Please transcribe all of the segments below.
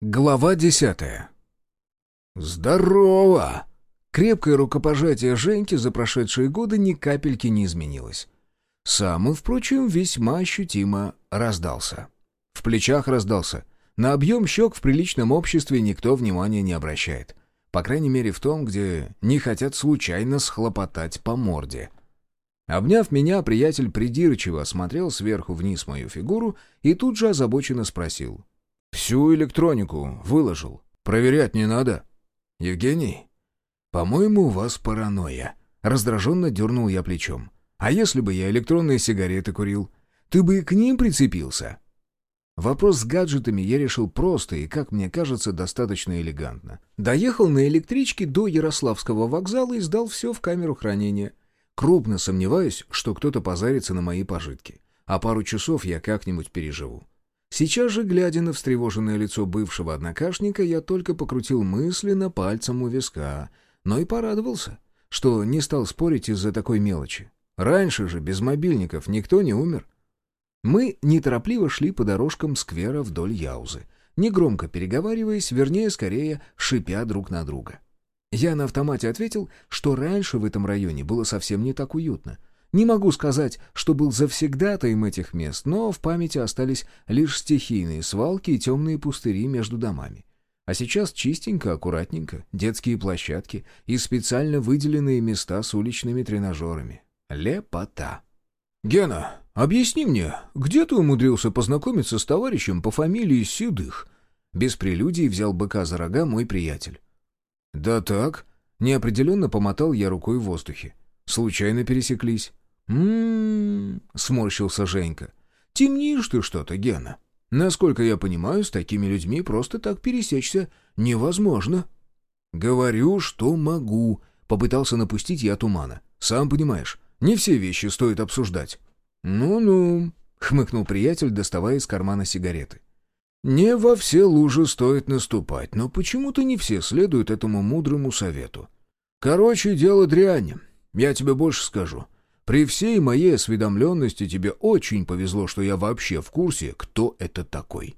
Глава десятая. «Здорово!» Крепкое рукопожатие Женьки за прошедшие годы ни капельки не изменилось. Сам он, впрочем, весьма ощутимо раздался. В плечах раздался. На объем щек в приличном обществе никто внимания не обращает. По крайней мере в том, где не хотят случайно схлопотать по морде. Обняв меня, приятель придирчиво осмотрел сверху вниз мою фигуру и тут же озабоченно спросил. Всю электронику выложил. Проверять не надо. Евгений, по-моему, у вас паранойя. Раздраженно дернул я плечом. А если бы я электронные сигареты курил? Ты бы и к ним прицепился? Вопрос с гаджетами я решил просто и, как мне кажется, достаточно элегантно. Доехал на электричке до Ярославского вокзала и сдал все в камеру хранения. Крупно сомневаюсь, что кто-то позарится на мои пожитки. А пару часов я как-нибудь переживу. Сейчас же, глядя на встревоженное лицо бывшего однокашника, я только покрутил мысленно пальцем у виска, но и порадовался, что не стал спорить из-за такой мелочи. Раньше же без мобильников никто не умер. Мы неторопливо шли по дорожкам сквера вдоль Яузы, негромко переговариваясь, вернее, скорее, шипя друг на друга. Я на автомате ответил, что раньше в этом районе было совсем не так уютно — не могу сказать, что был завсегдатаем этих мест, но в памяти остались лишь стихийные свалки и темные пустыри между домами. А сейчас чистенько, аккуратненько, детские площадки и специально выделенные места с уличными тренажерами. Лепота. «Гена, объясни мне, где ты умудрился познакомиться с товарищем по фамилии Седых?» Без прелюдий взял быка за рога мой приятель. «Да так», — неопределенно помотал я рукой в воздухе. «Случайно пересеклись». «М-м-м», сморщился Женька. «Темнишь ты что-то, Гена. Насколько я понимаю, с такими людьми просто так пересечься невозможно». «Говорю, что могу», — попытался напустить я тумана. «Сам понимаешь, не все вещи стоит обсуждать». «Ну-ну», — хмыкнул приятель, доставая из кармана сигареты. «Не во все лужи стоит наступать, но почему-то не все следуют этому мудрому совету. Короче, дело дрянь. Я тебе больше скажу. При всей моей осведомленности тебе очень повезло, что я вообще в курсе, кто это такой.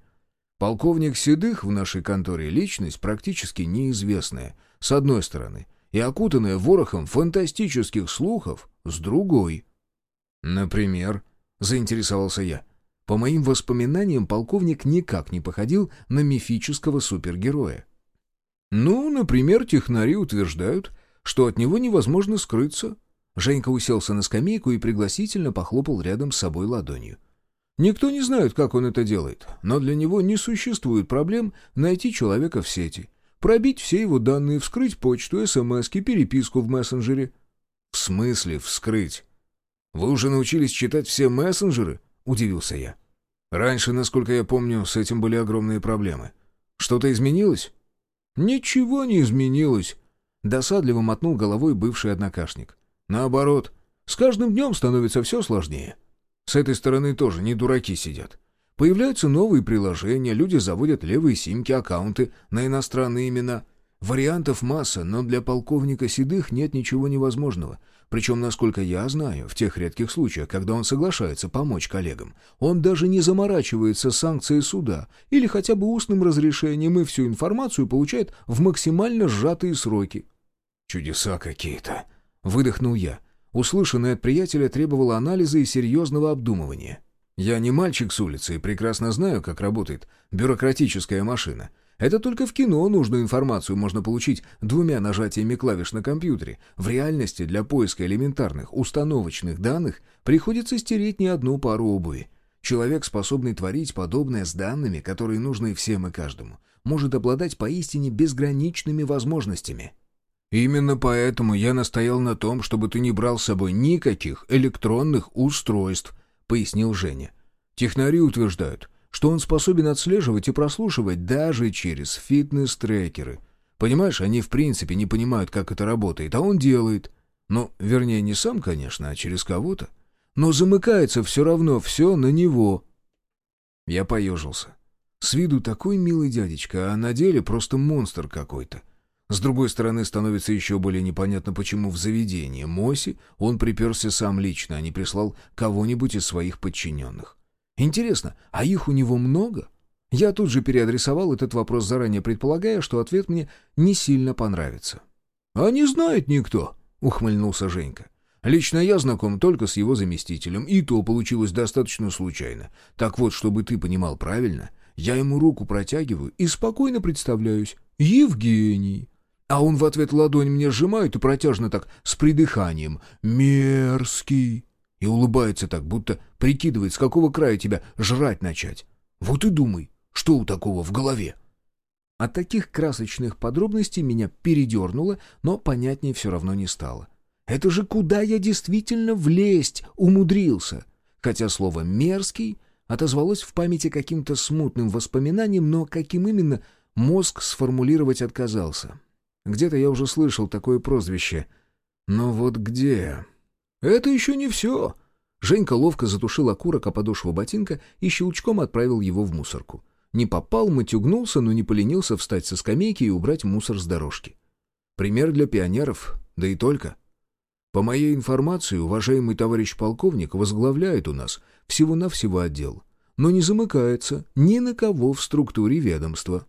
Полковник Седых в нашей конторе личность практически неизвестная, с одной стороны, и окутанная ворохом фантастических слухов с другой. Например, заинтересовался я. По моим воспоминаниям, полковник никак не походил на мифического супергероя. Ну, например, технари утверждают, что от него невозможно скрыться — Женька уселся на скамейку и пригласительно похлопал рядом с собой ладонью. Никто не знает, как он это делает, но для него не существует проблем найти человека в сети, пробить все его данные, вскрыть почту, смски, переписку в мессенджере. «В смысле вскрыть? Вы уже научились читать все мессенджеры?» — удивился я. «Раньше, насколько я помню, с этим были огромные проблемы. Что-то изменилось?» «Ничего не изменилось», — досадливо мотнул головой бывший однокашник. Наоборот, с каждым днем становится все сложнее. С этой стороны тоже не дураки сидят. Появляются новые приложения, люди заводят левые симки, аккаунты на иностранные имена. Вариантов масса, но для полковника Седых нет ничего невозможного. Причем, насколько я знаю, в тех редких случаях, когда он соглашается помочь коллегам, он даже не заморачивается санкцией суда или хотя бы устным разрешением и всю информацию получает в максимально сжатые сроки. «Чудеса какие-то», Выдохнул я. Услышанное от приятеля требовало анализа и серьезного обдумывания. Я не мальчик с улицы и прекрасно знаю, как работает бюрократическая машина. Это только в кино нужную информацию можно получить двумя нажатиями клавиш на компьютере. В реальности для поиска элементарных установочных данных приходится стереть не одну пару обуви. Человек, способный творить подобное с данными, которые нужны всем и каждому, может обладать поистине безграничными возможностями. Именно поэтому я настоял на том, чтобы ты не брал с собой никаких электронных устройств, пояснил Женя. Технари утверждают, что он способен отслеживать и прослушивать даже через фитнес-трекеры. Понимаешь, они в принципе не понимают, как это работает, а он делает. Ну, вернее, не сам, конечно, а через кого-то. Но замыкается все равно все на него. Я поежился. С виду такой милый дядечка, а на деле просто монстр какой-то. С другой стороны, становится еще более непонятно, почему в заведение Моси он приперся сам лично, а не прислал кого-нибудь из своих подчиненных. Интересно, а их у него много? Я тут же переадресовал этот вопрос, заранее предполагая, что ответ мне не сильно понравится. «А не знает никто», — ухмыльнулся Женька. «Лично я знаком только с его заместителем, и то получилось достаточно случайно. Так вот, чтобы ты понимал правильно, я ему руку протягиваю и спокойно представляюсь. Евгений. А он в ответ ладонь мне сжимает и протяжно так, с придыханием. Мерзкий. И улыбается так, будто прикидывает, с какого края тебя жрать начать. Вот и думай, что у такого в голове. От таких красочных подробностей меня передернуло, но понятнее все равно не стало. Это же куда я действительно влезть умудрился? Хотя слово «мерзкий» отозвалось в памяти каким-то смутным воспоминанием, но каким именно мозг сформулировать отказался. Где-то я уже слышал такое прозвище. Но вот где? Это еще не все. Женька ловко затушил окурок о подошву ботинка и щелчком отправил его в мусорку. Не попал, матюгнулся, но не поленился встать со скамейки и убрать мусор с дорожки. Пример для пионеров, да и только. По моей информации, уважаемый товарищ полковник возглавляет у нас всего-навсего отдел, но не замыкается ни на кого в структуре ведомства.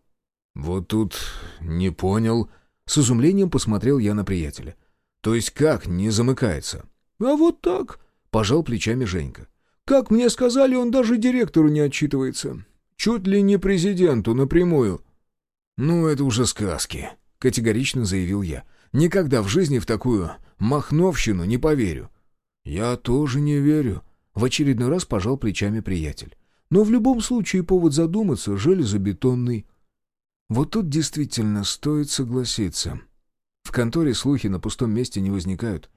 «Вот тут не понял», — с изумлением посмотрел я на приятеля. «То есть как не замыкается?» «А вот так», — пожал плечами Женька. «Как мне сказали, он даже директору не отчитывается. Чуть ли не президенту напрямую». «Ну, это уже сказки», — категорично заявил я. «Никогда в жизни в такую махновщину не поверю». «Я тоже не верю», — в очередной раз пожал плечами приятель. «Но в любом случае повод задуматься железобетонный». Вот тут действительно стоит согласиться. В конторе слухи на пустом месте не возникают.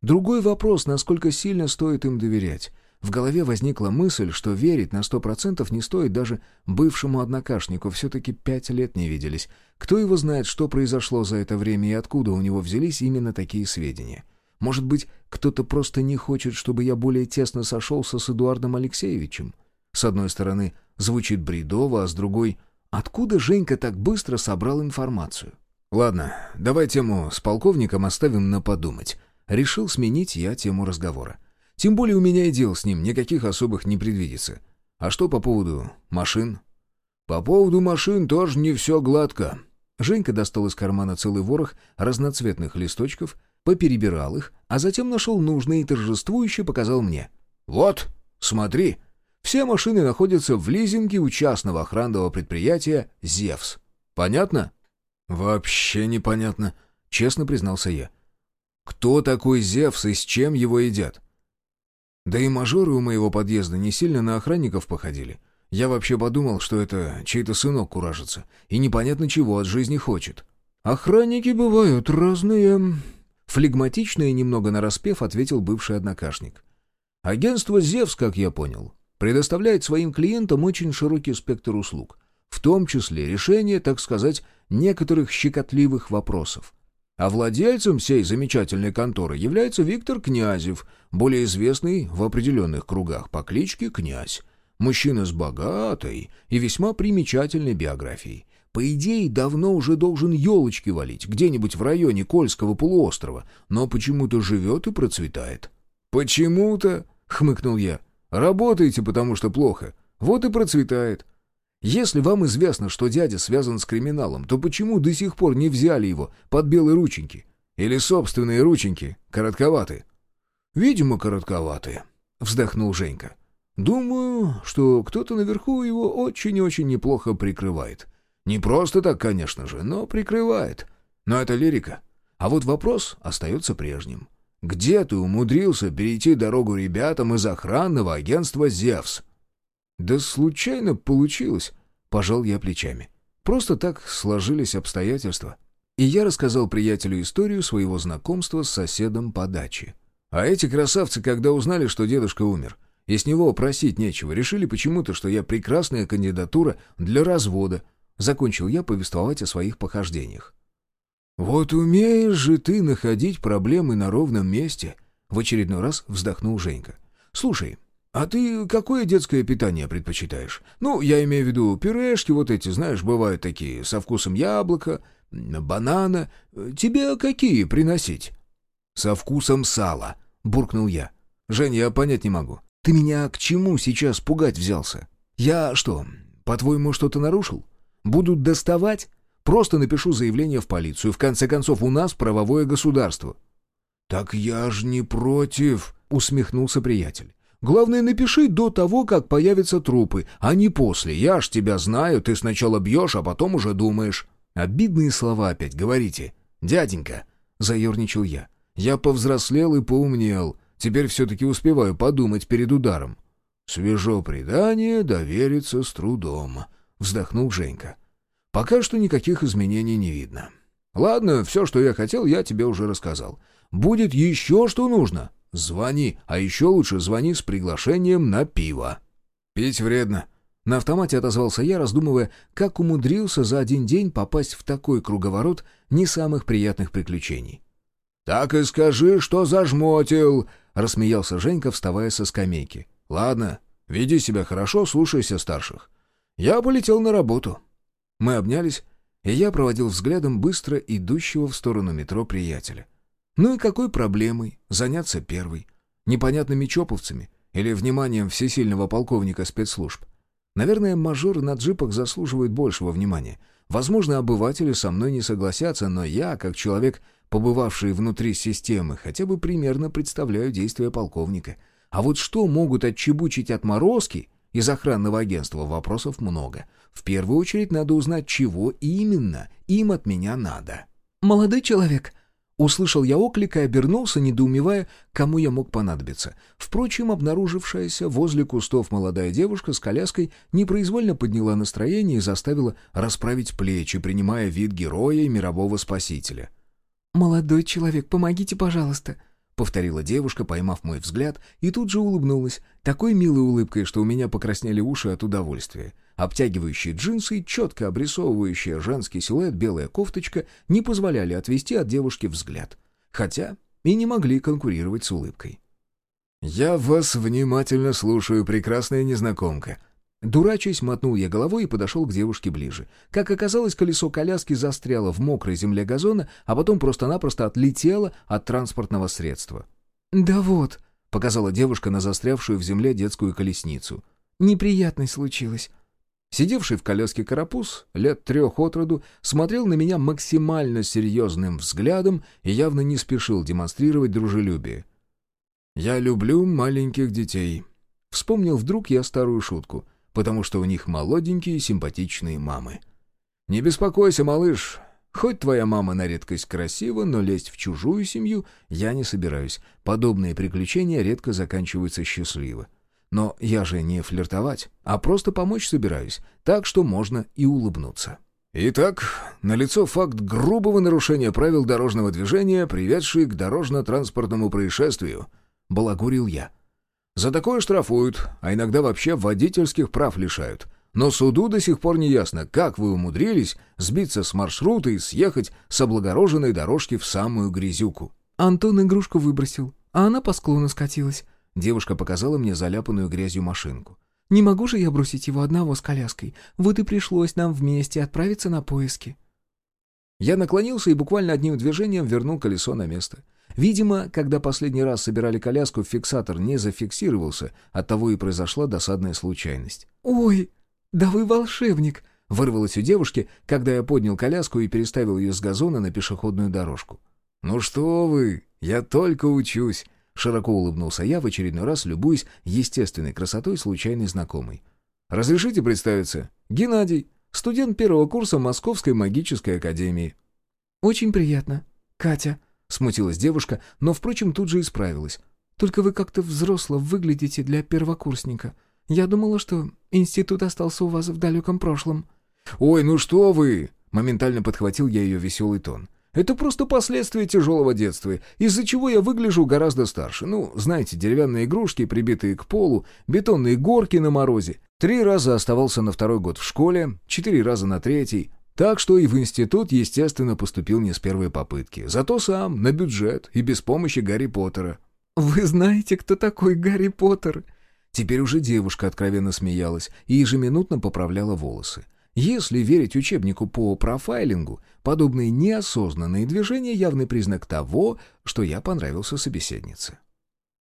Другой вопрос, насколько сильно стоит им доверять. В голове возникла мысль, что верить на сто процентов не стоит даже бывшему однокашнику, все-таки пять лет не виделись. Кто его знает, что произошло за это время и откуда у него взялись именно такие сведения. Может быть, кто-то просто не хочет, чтобы я более тесно сошелся с Эдуардом Алексеевичем? С одной стороны, звучит бредово, а с другой, откуда Женька так быстро собрал информацию? Ладно, давай тему с полковником оставим на подумать. Решил сменить я тему разговора. Тем более у меня и дел с ним никаких особых не предвидится. А что по поводу машин? По поводу машин тоже не все гладко. Женька достал из кармана целый ворох разноцветных листочков, поперебирал их, а затем нашел нужный и торжествующе показал мне. «Вот, смотри, все машины находятся в лизинге у частного охранного предприятия «Зевс». Понятно?» «Вообще непонятно», — честно признался я. «Кто такой Зевс и с чем его едят?» Да и мажоры у моего подъезда не сильно на охранников походили. Я вообще подумал, что это чей-то сынок куражится, и непонятно чего от жизни хочет. «Охранники бывают разные», — флегматично и немного нараспев ответил бывший однокашник. «Агентство «Зевс», как я понял, предоставляет своим клиентам очень широкий спектр услуг, в том числе решение, так сказать, некоторых щекотливых вопросов. А владельцем всей замечательной конторы является Виктор Князев, более известный в определенных кругах по кличке Князь. Мужчина с богатой и весьма примечательной биографией. По идее, давно уже должен елочки валить где-нибудь в районе Кольского полуострова, но почему-то живет и процветает. «Почему-то?» — хмыкнул я. «Работаете, потому что плохо. Вот и процветает. Если вам известно, что дядя связан с криминалом, то почему до сих пор не взяли его под белые рученьки? Или собственные рученьки коротковаты?» «Видимо, коротковатые», — вздохнул Женька. «Думаю, что кто-то наверху его очень и очень неплохо прикрывает. Не просто так, конечно же, но прикрывает. Но это лирика. А вот вопрос остается прежним. Где ты умудрился перейти дорогу ребятам из охранного агентства «Зевс»?» «Да случайно получилось», — пожал я плечами. «Просто так сложились обстоятельства». И я рассказал приятелю историю своего знакомства с соседом по даче. А эти красавцы, когда узнали, что дедушка умер, и с него просить нечего, решили почему-то, что я прекрасная кандидатура для развода. Закончил я повествовать о своих похождениях. «Вот умеешь же ты находить проблемы на ровном месте», — в очередной раз вздохнул Женька. «Слушай, «А ты какое детское питание предпочитаешь? Ну, я имею в виду пюрешки вот эти, знаешь, бывают такие, со вкусом яблока, банана. Тебе какие приносить?» «Со вкусом сала», — буркнул я. «Жень, я понять не могу. Ты меня к чему сейчас пугать взялся? Я что, По-твоему, что-то нарушил? Будут доставать? Просто напишу заявление в полицию. В конце концов, у нас правовое государство». «Так я ж не против», — усмехнулся приятель. «Главное, напиши до того, как появятся трупы, а не после. Я ж тебя знаю, ты сначала бьешь, а потом уже думаешь». «Обидные слова опять говорите. Дяденька», — заерничал я. «Я повзрослел и поумнел. Теперь все-таки успеваю подумать перед ударом». «Свежо предание, довериться с трудом», — вздохнул Женька. «Пока что никаких изменений не видно. Ладно, все, что я хотел, я тебе уже рассказал. Будет еще что нужно? Звони, а еще лучше звони с приглашением на пиво». «Пить вредно», на автомате отозвался я, раздумывая, как умудрился за один день попасть в такой круговорот не самых приятных приключений. «Так и скажи, что зажмотил!» — рассмеялся Женька, вставая со скамейки. «Ладно, веди себя хорошо, слушайся старших. Я полетел на работу». Мы обнялись, и я проводил взглядом быстро идущего в сторону метро приятеля. Ну и какой проблемой заняться первой? Непонятными чоповцами или вниманием всесильного полковника спецслужб? Наверное, мажоры на джипах заслуживают большего внимания. Возможно, обыватели со мной не согласятся, но я, как человек, побывавший внутри системы, хотя бы примерно представляю действия полковника. А вот что могут отчебучить отморозки из охранного агентства, вопросов много. В первую очередь надо узнать, чего именно им от меня надо. «Молодой человек», Услышал я оклик и обернулся, недоумевая, кому я мог понадобиться. Впрочем, обнаружившаяся возле кустов молодая девушка с коляской непроизвольно подняла настроение и заставила расправить плечи, принимая вид героя и мирового спасителя. «Молодой человек, помогите, пожалуйста», — повторила девушка, поймав мой взгляд, и тут же улыбнулась, такой милой улыбкой, что у меня покраснели уши от удовольствия. Обтягивающие джинсы, четко обрисовывающая женский силуэт белая кофточка не позволяли отвести от девушки взгляд. Хотя и не могли конкурировать с улыбкой. «Я вас внимательно слушаю, прекрасная незнакомка». Дурачись, мотнул я головой и подошел к девушке ближе. Как оказалось, колесо коляски застряло в мокрой земле газона, а потом просто-напросто отлетело от транспортного средства. «Да вот», — показала девушка на застрявшую в земле детскую колесницу. «Неприятность случилась. Сидевший в коляске карапуз, лет трех от роду, смотрел на меня максимально серьезным взглядом и явно не спешил демонстрировать дружелюбие. «Я люблю маленьких детей», — вспомнил вдруг я старую шутку, потому что у них молоденькие симпатичные мамы. «Не беспокойся, малыш, хоть твоя мама на редкость красива, но лезть в чужую семью я не собираюсь. Подобные приключения редко заканчиваются счастливо. Но я же не флиртовать, а просто помочь собираюсь, так что можно и улыбнуться. Итак, налицо факт грубого нарушения правил дорожного движения, приведший к дорожно-транспортному происшествию, балагурил я. За такое штрафуют, а иногда вообще водительских прав лишают. Но суду до сих пор не ясно, как вы умудрились сбиться с маршрута и съехать с облагороженной дорожки в самую грязюку. Антон игрушку выбросил, а она по склону скатилась. Девушка показала мне заляпанную грязью машинку. «Не могу же я бросить его одного с коляской. Вот и пришлось нам вместе отправиться на поиски». Я наклонился и буквально одним движением вернул колесо на место. Видимо, когда последний раз собирали коляску, фиксатор не зафиксировался, оттого и произошла досадная случайность. «Ой, да вы волшебник!» — вырвалось у девушки, когда я поднял коляску и переставил ее с газона на пешеходную дорожку. «Ну что вы, я только учусь!» Широко улыбнулся я, в очередной раз любуясь естественной красотой случайной знакомой. «Разрешите представиться? Геннадий, студент первого курса Московской магической академии». «Очень приятно. Катя», — смутилась девушка, но, впрочем, тут же исправилась. «Только вы как-то взросло выглядите для первокурсника. Я думала, что институт остался у вас в далеком прошлом». «Ой, ну что вы!» — моментально подхватил я ее веселый тон. Это просто последствия тяжелого детства, из-за чего я выгляжу гораздо старше. Ну, знаете, деревянные игрушки, прибитые к полу, бетонные горки на морозе. Три раза оставался на второй год в школе, четыре раза на третий. Так что и в институт, естественно, поступил не с первой попытки. Зато сам, на бюджет и без помощи Гарри Поттера. «Вы знаете, кто такой Гарри Поттер?» Теперь уже девушка откровенно смеялась и ежеминутно поправляла волосы. Если верить учебнику по профайлингу, подобные неосознанные движения — явный признак того, что я понравился собеседнице.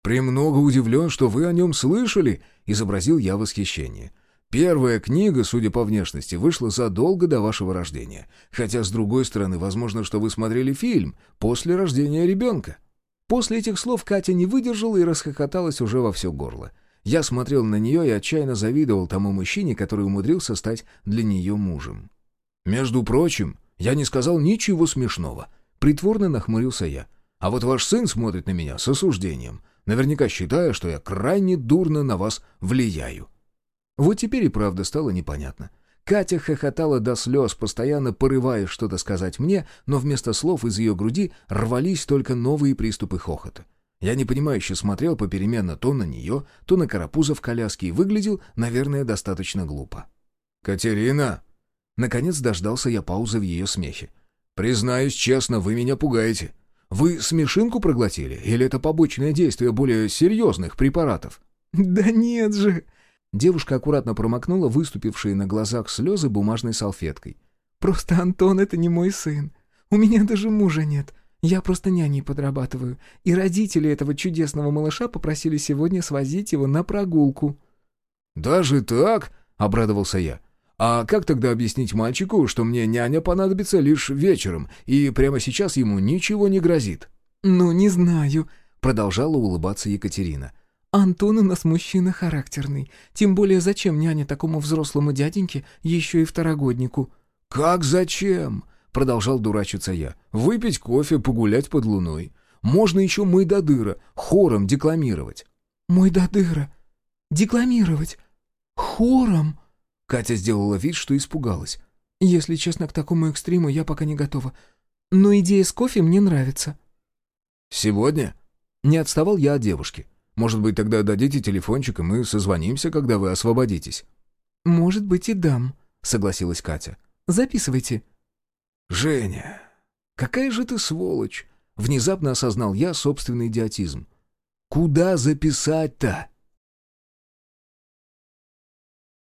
«Премного удивлен, что вы о нем слышали», — изобразил я восхищение. Первая книга, судя по внешности, вышла задолго до вашего рождения. Хотя, с другой стороны, возможно, что вы смотрели фильм после рождения ребенка». После этих слов Катя не выдержала и расхохоталась уже во все горло. Я смотрел на нее и отчаянно завидовал тому мужчине, который умудрился стать для нее мужем. «Между прочим, я не сказал ничего смешного». Притворно нахмурился я. «А вот ваш сын смотрит на меня с осуждением, наверняка считая, что я крайне дурно на вас влияю». Вот теперь и правда стало непонятно. Катя хохотала до слез, постоянно порываясь что-то сказать мне, но вместо слов из ее груди рвались только новые приступы хохота. Я непонимающе смотрел попеременно то на нее, то на карапуза в коляске и выглядел, наверное, достаточно глупо. «Катерина!» Наконец дождался я паузы в ее смехе. «Признаюсь честно, вы меня пугаете. Вы смешинку проглотили, или это побочное действие более серьезных препаратов?» «Да нет же!» Девушка аккуратно промокнула выступившие на глазах слезы бумажной салфеткой. «Просто Антон — это не мой сын. У меня даже мужа нет. Я просто няней подрабатываю. И родители этого чудесного малыша попросили сегодня свозить его на прогулку». «Даже так?» — обрадовался я. «А как тогда объяснить мальчику, что мне няня понадобится лишь вечером, и прямо сейчас ему ничего не грозит?» «Ну, не знаю», — продолжала улыбаться Екатерина. Антон у нас мужчина характерный. Тем более зачем няне такому взрослому дяденьке, еще и второгоднику?» «Как зачем?» — продолжал дурачиться я. «Выпить кофе, погулять под луной. Можно еще «Мы до дыра» хором декламировать». «Мой до дыра? Декламировать? Хором?» Катя сделала вид, что испугалась. «Если честно, к такому экстриму я пока не готова. Но идея с кофе мне нравится». «Сегодня?» Не отставал я от девушки. Может быть, тогда дадите телефончик, и мы созвонимся, когда вы освободитесь». «Может быть, и дам», — согласилась Катя. «Записывайте». «Женя, какая же ты сволочь!» Внезапно осознал я собственный идиотизм. «Куда записать-то?»